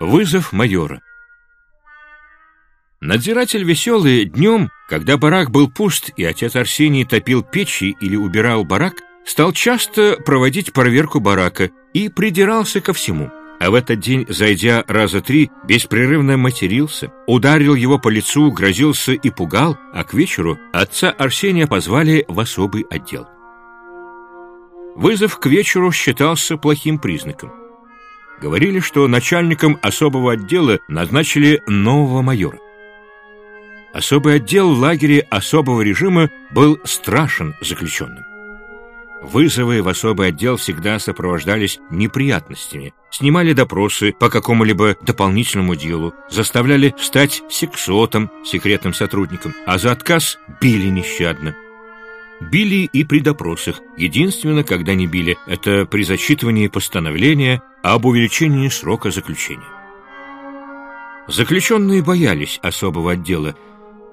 Вызов майора. Надзиратель веселый днем, когда барак был пуст и отец Арсений топил печи или убирал барак, стал часто проводить проверку барака и придирался ко всему. А в этот день, зайдя раза три, беспрерывно матерился, ударил его по лицу, грозился и пугал, а к вечеру отца Арсения позвали в особый отдел. Вызов к вечеру считался плохим признаком. Говорили, что начальником особого отдела назначили нового майора. Особый отдел в лагере особого режима был страшен заключенным. Вызовы в особый отдел всегда сопровождались неприятностями. Снимали допросы по какому-либо дополнительному делу, заставляли стать сексотом, секретным сотрудником, а за отказ били нещадно. Били и при допросах. Единственно, когда не били, это при зачитывании постановления об увеличении срока заключения. Заключенные боялись особого отдела.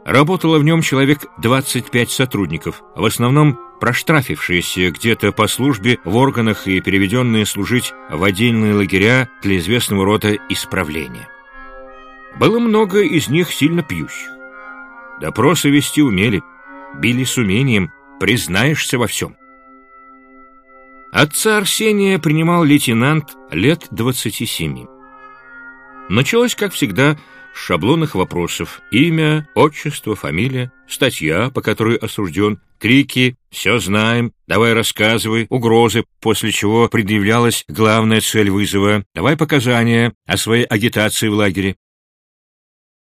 Работало в нем человек 25 сотрудников, в основном проштрафившиеся где-то по службе в органах и переведенные служить в отдельные лагеря для известного рода исправления. Было много из них сильно пьющих. Допросы вести умели, били с умением, признаешься во всем. Отца Арсения принимал лейтенант лет 27. Началось, как всегда, с шаблонных вопросов. Имя, отчество, фамилия, статья, по которой осужден, крики «Все знаем», «Давай рассказывай», угрозы, после чего предъявлялась главная цель вызова «Давай показания о своей агитации в лагере».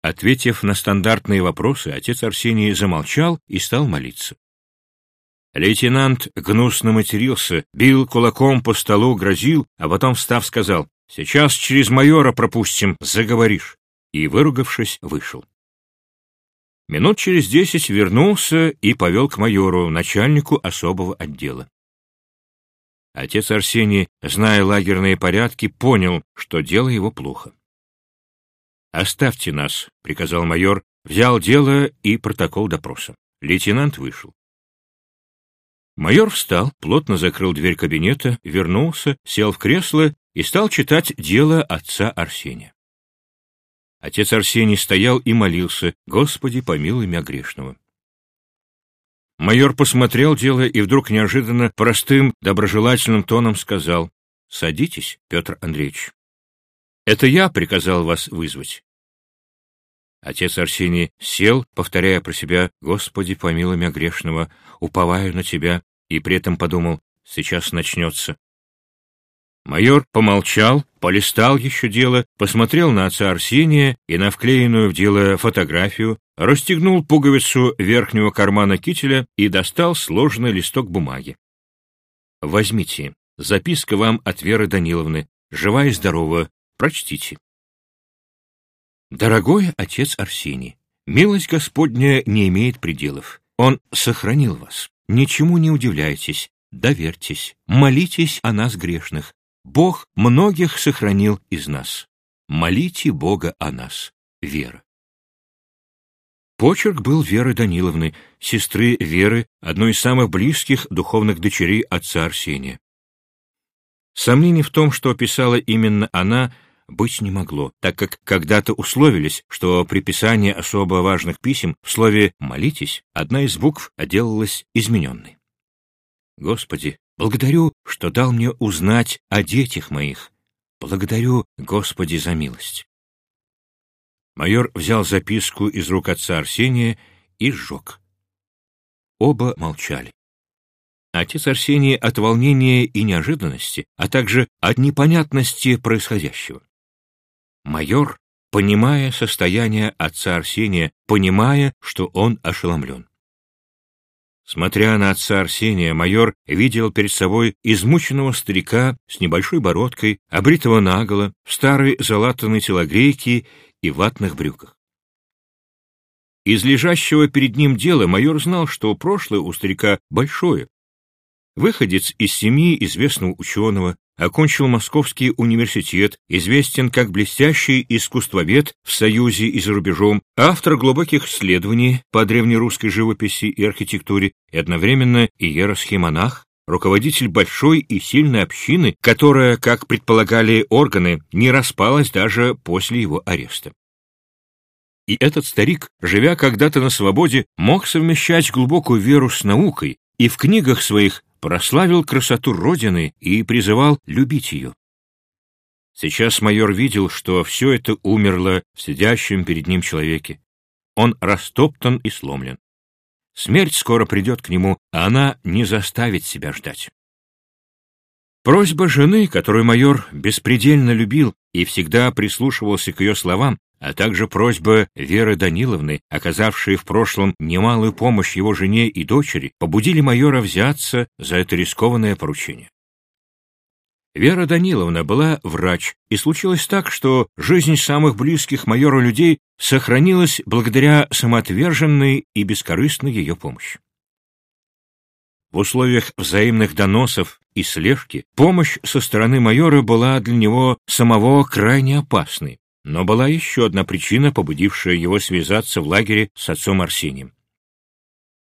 Ответив на стандартные вопросы, отец Арсений замолчал и стал молиться. Лейтенант гнусно матерился, бил кулаком по столу, грозил, а потом, встав, сказал, «Сейчас через майора пропустим, заговоришь», и, выругавшись, вышел. Минут через десять вернулся и повел к майору, начальнику особого отдела. Отец Арсений, зная лагерные порядки, понял, что дело его плохо. «Оставьте нас», — приказал майор, взял дело и протокол допроса. Лейтенант вышел. Майор встал, плотно закрыл дверь кабинета, вернулся, сел в кресло и стал читать дело отца Арсения. Отец Арсений стоял и молился, «Господи, помилуй меня грешного». Майор посмотрел дело и вдруг неожиданно простым, доброжелательным тоном сказал, «Садитесь, Петр Андреевич». «Это я приказал вас вызвать». Отец Арсений сел, повторяя про себя «Господи, помилуй меня грешного, уповаю на Тебя», и при этом подумал «Сейчас начнется». Майор помолчал, полистал еще дело, посмотрел на отца Арсения и на вклеенную в дело фотографию, расстегнул пуговицу верхнего кармана кителя и достал сложенный листок бумаги. «Возьмите. Записка вам от Веры Даниловны. Жива и здорова. Прочтите». Дорогой отец Арсений, милость Господня не имеет пределов. Он сохранил вас. Ничему не удивляйтесь, доверьтесь, молитесь о нас грешных. Бог многих сохранил из нас. Молите Бога о нас. Вера. Почерк был Веры Даниловны, сестры Веры, одной из самых близких духовных дочерей отца Арсения. Сомнений в том, что писала именно она, быть не могло, так как когда-то условились, что при писании особо важных писем в слове «молитесь» одна из букв отделалась измененной. Господи, благодарю, что дал мне узнать о детях моих. Благодарю, Господи, за милость. Майор взял записку из рук отца Арсения и сжег. Оба молчали. Отец Арсений от волнения и неожиданности, а также от непонятности происходящего. Майор, понимая состояние отца Арсения, понимая, что он ошеломлен. Смотря на отца Арсения, майор видел перед собой измученного старика с небольшой бородкой, обритого наголо, в старой залатанной телогрейке и ватных брюках. Из лежащего перед ним дела майор знал, что прошлое у старика большое. Выходец из семьи известного ученого, окончил Московский университет, известен как блестящий искусствовед в Союзе и за рубежом, автор глубоких исследований по древнерусской живописи и архитектуре и одновременно иеросхимонах, руководитель большой и сильной общины, которая, как предполагали органы, не распалась даже после его ареста. И этот старик, живя когда-то на свободе, мог совмещать глубокую веру с наукой и в книгах своих прославил красоту Родины и призывал любить ее. Сейчас майор видел, что все это умерло в сидящем перед ним человеке. Он растоптан и сломлен. Смерть скоро придет к нему, а она не заставит себя ждать. Просьба жены, которую майор беспредельно любил и всегда прислушивался к ее словам, а также просьба Веры Даниловны, оказавшей в прошлом немалую помощь его жене и дочери, побудили майора взяться за это рискованное поручение. Вера Даниловна была врач, и случилось так, что жизнь самых близких майору людей сохранилась благодаря самоотверженной и бескорыстной ее помощи. В условиях взаимных доносов и слежки помощь со стороны майора была для него самого крайне опасной, но была еще одна причина, побудившая его связаться в лагере с отцом Арсением.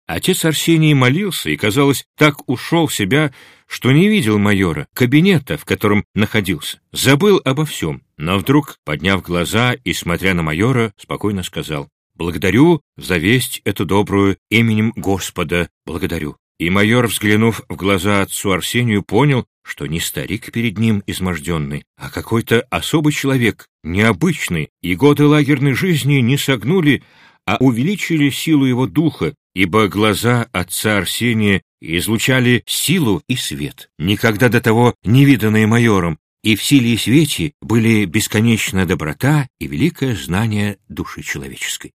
Отец Арсений молился и, казалось, так ушел в себя, что не видел майора, кабинета, в котором находился, забыл обо всем, но вдруг, подняв глаза и смотря на майора, спокойно сказал «Благодарю за весть эту добрую именем Господа, благодарю». И майор, взглянув в глаза отцу Арсению, понял, что не старик перед ним изможденный, а какой-то особый человек, необычный, и годы лагерной жизни не согнули, а увеличили силу его духа, ибо глаза отца Арсения излучали силу и свет, никогда до того не виданные майором, и в силе и свете были бесконечная доброта и великое знание души человеческой.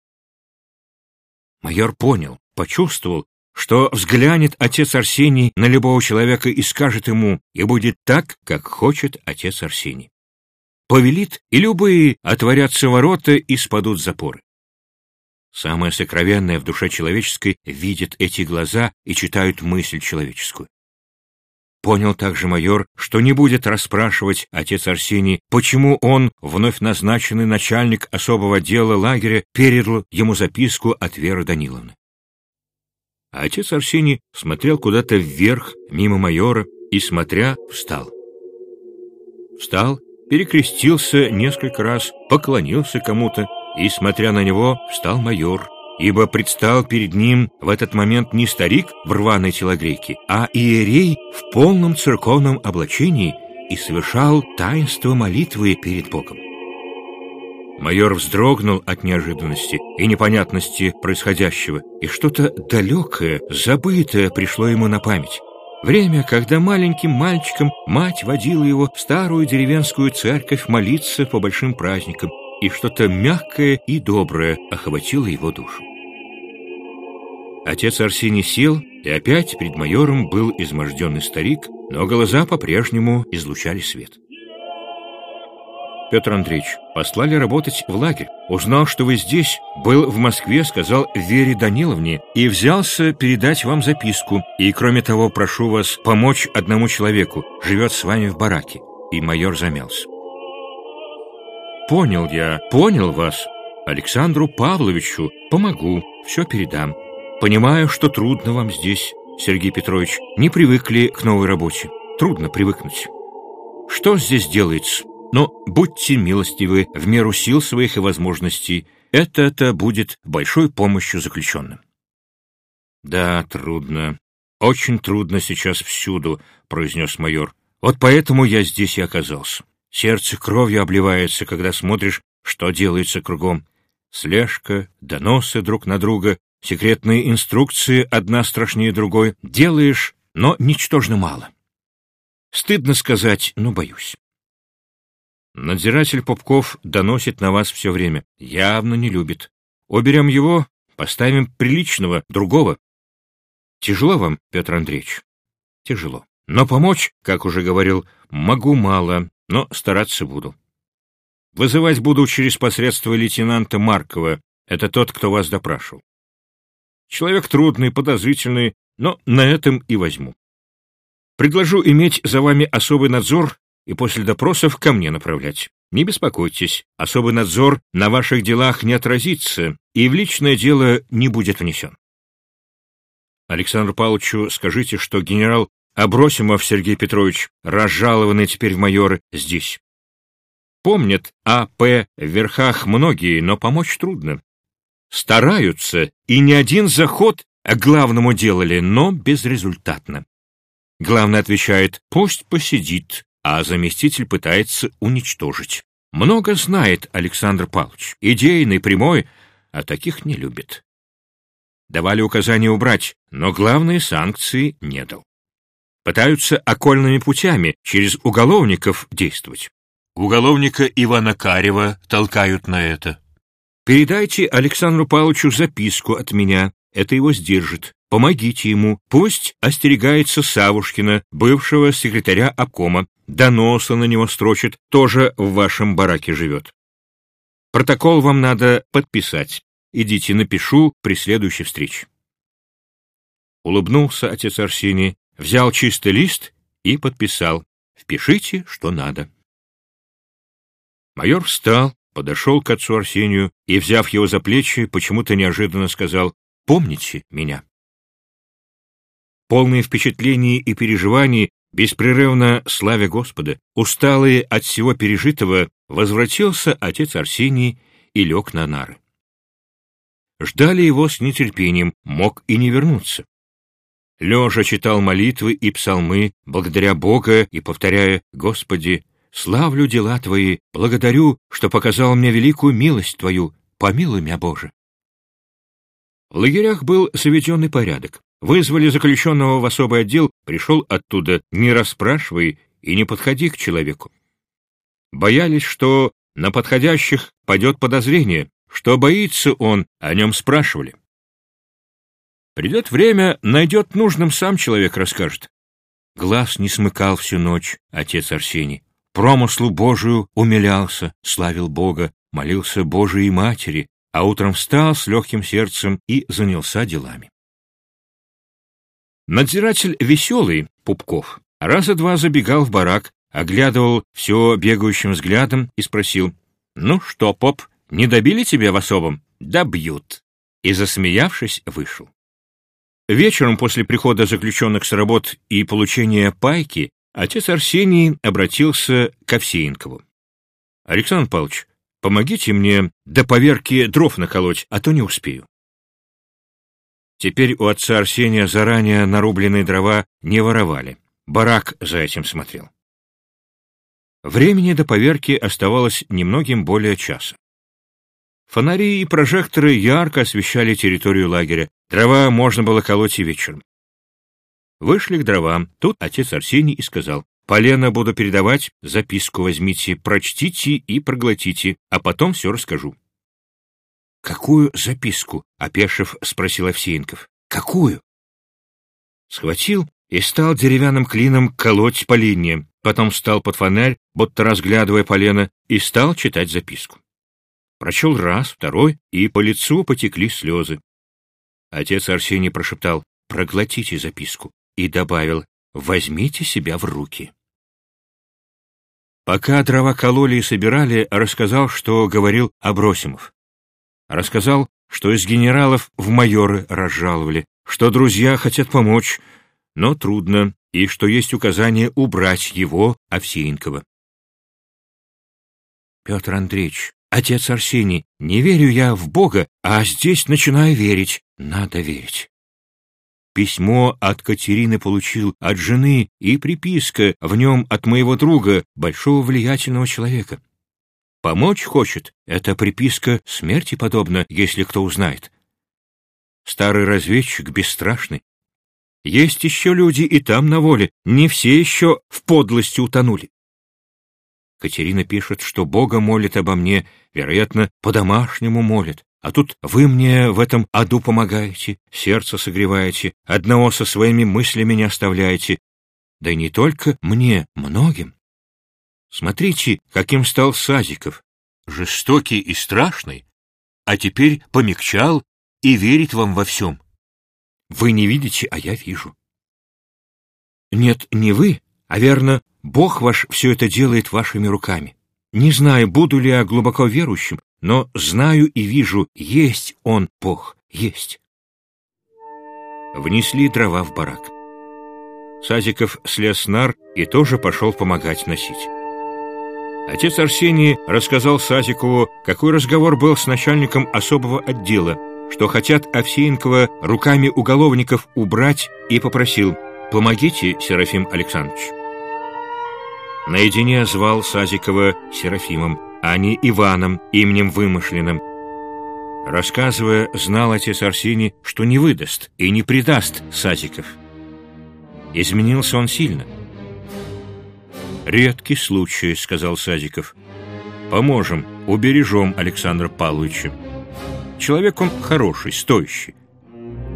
Майор понял, почувствовал, что взглянет отец Арсений на любого человека и скажет ему, и будет так, как хочет отец Арсений. Повелит, и любые отворятся ворота и спадут запоры. Самое сокровенное в душе человеческой видит эти глаза и читают мысль человеческую. Понял также майор, что не будет расспрашивать отец Арсений, почему он, вновь назначенный начальник особого отдела лагеря, передал ему записку от Веры Даниловны. А отец Арсений смотрел куда-то вверх, мимо майора, и, смотря, встал. Встал, перекрестился несколько раз, поклонился кому-то, и, смотря на него, встал майор, ибо предстал перед ним в этот момент не старик в рваной телогрейке, а иерей в полном церковном облачении и совершал таинство молитвы перед Богом. Майор вздрогнул от неожиданности и непонятности происходящего, и что-то далекое, забытое пришло ему на память. Время, когда маленьким мальчиком мать водила его в старую деревенскую церковь молиться по большим праздникам, и что-то мягкое и доброе охватило его душу. Отец Арсений сел, и опять перед майором был изможденный старик, но глаза по-прежнему излучали свет. Петр Андреевич, послали работать в лагерь. Узнал, что вы здесь, был в Москве, сказал Вере Даниловне, и взялся передать вам записку. И, кроме того, прошу вас помочь одному человеку, живет с вами в бараке. И майор замялся. Понял я, понял вас. Александру Павловичу помогу, все передам. Понимаю, что трудно вам здесь, Сергей Петрович. Не привыкли к новой работе. Трудно привыкнуть. Что здесь делается? Но будьте милостивы в меру сил своих и возможностей. Это-то будет большой помощью заключенным. Да, трудно. Очень трудно сейчас всюду, произнес майор. Вот поэтому я здесь и оказался. Сердце кровью обливается, когда смотришь, что делается кругом. Слежка, доносы друг на друга, секретные инструкции, одна страшнее другой. Делаешь, но ничтожно мало. Стыдно сказать, но боюсь. Надзиратель Попков доносит на вас все время. Явно не любит. Уберем его, поставим приличного, другого. Тяжело вам, Петр Андреевич? Тяжело. Но помочь, как уже говорил, могу мало, но стараться буду. Вызывать буду через посредство лейтенанта Маркова, это тот, кто вас допрашивал. Человек трудный, подозрительный, но на этом и возьму. Предложу иметь за вами особый надзор и после допросов ко мне направлять. Не беспокойтесь, особый надзор на ваших делах не отразится и в личное дело не будет внесен. Александру Павловичу скажите, что генерал Абросимов Сергей Петрович, разжалованный теперь в майоры, здесь. Помнят А.П. в верхах многие, но помочь трудно. Стараются, и не один заход к главному делали, но безрезультатно. Главный отвечает, пусть посидит, а заместитель пытается уничтожить. Много знает Александр Павлович, идейный, прямой, а таких не любит. Давали указание убрать, но главные санкции не дал. Пытаются окольными путями, через уголовников действовать. Уголовника Ивана Карева толкают на это. Передайте Александру Павловичу записку от меня, это его сдержит. Помогите ему, пусть остерегается Савушкина, бывшего секретаря обкома, доноса на него строчит, тоже в вашем бараке живет. Протокол вам надо подписать. Идите, напишу при следующей встрече. Улыбнулся отец Арсений, взял чистый лист и подписал. Впишите, что надо. Майор встал, подошел к отцу Арсению и, взяв его за плечи, почему-то неожиданно сказал «Помните меня». Полные впечатлений и переживаний, беспрерывно славя Господа, усталые от всего пережитого, возвратился отец Арсений и лег на нары. Ждали его с нетерпением, мог и не вернуться. Лежа читал молитвы и псалмы, благодаря Бога и повторяя «Господи, славлю дела Твои, благодарю, что показал мне великую милость Твою, помилуй меня, Боже». В лагерях был заведенный порядок. Вызвали заключенного в особый отдел, пришел оттуда, не расспрашивай и не подходи к человеку. Боялись, что на подходящих пойдет подозрение, что боится он, о нем спрашивали. Придет время, найдет нужным, сам человек расскажет. Глаз не смыкал всю ночь отец Арсений. Промыслу Божию умилялся, славил Бога, молился Божией Матери, а утром встал с легким сердцем и занялся делами. Надзиратель веселый, Пупков, раза два забегал в барак, оглядывал все бегающим взглядом и спросил, «Ну что, поп, не добили тебя в особом?» «Добьют». И, засмеявшись, вышел. Вечером после прихода заключенных с работ и получения пайки отец Арсений обратился к Овсеенкову. «Александр Павлович, помогите мне до поверки дров наколоть, а то не успею». Теперь у отца Арсения заранее нарубленные дрова не воровали. Барак за этим смотрел. Времени до поверки оставалось немногим более часа. Фонари и прожекторы ярко освещали территорию лагеря. Дрова можно было колоть и вечером. Вышли к дровам. Тут отец Арсений и сказал, «Полено буду передавать, записку возьмите, прочтите и проглотите, а потом все расскажу». «Какую записку?» — опешив, спросил Овсеенков. «Какую?» Схватил и стал деревянным клином колоть по линиям, потом встал под фонарь, будто разглядывая полено, и стал читать записку. Прочел раз, второй, и по лицу потекли слезы. Отец Арсений прошептал «Проглотите записку» и добавил «Возьмите себя в руки». Пока дрова кололи и собирали, рассказал, что говорил Абросимов. Рассказал, что из генералов в майоры разжаловали, что друзья хотят помочь, но трудно, и что есть указание убрать его, Овсеенкова. Петр Андреевич, отец Арсений, не верю я в Бога, а здесь начинаю верить. Надо верить. Письмо от Катерины получил от жены и приписка в нем от моего друга, большого влиятельного человека. Помочь хочет, эта приписка смерти подобна, если кто узнает. Старый разведчик бесстрашный, есть еще люди и там на воле, не все еще в подлости утонули. Катерина пишет, что Бога молит обо мне, вероятно, по-домашнему молит. А тут вы мне в этом аду помогаете, сердце согреваете, одного со своими мыслями не оставляете. Да и не только мне, многим. Смотрите, каким стал Сазиков. Жестокий и страшный, а теперь помягчал и верит вам во всем. Вы не видите, а я вижу. Нет, не вы, а верно, Бог ваш все это делает вашими руками. Не знаю, буду ли я глубоко верующим, но знаю и вижу, есть Он, Бог, есть. Внесли дрова в барак. Сазиков слез нар и тоже пошел помогать носить. Отец Арсений рассказал Сазикову, какой разговор был с начальником особого отдела, что хотят Овсеенкова руками уголовников убрать, и попросил «Помогите, Серафим Александрович». Наедине звал Сазикова Серафимом, а не Иваном, именем вымышленным. Рассказывая, знал отец Арсений, что не выдаст и не предаст Сазиков. Изменился он сильно. «Редкий случай», — сказал Сазиков. «Поможем, убережем Александра Павловича. Человек он хороший, стоящий.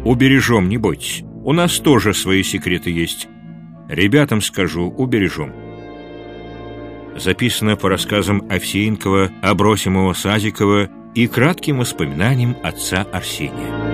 Убережем, не бойтесь. У нас тоже свои секреты есть. Ребятам скажу, убережем». Записано по рассказам Овсеенкова, Абросимова, Сазикова и кратким воспоминаниям отца Арсения.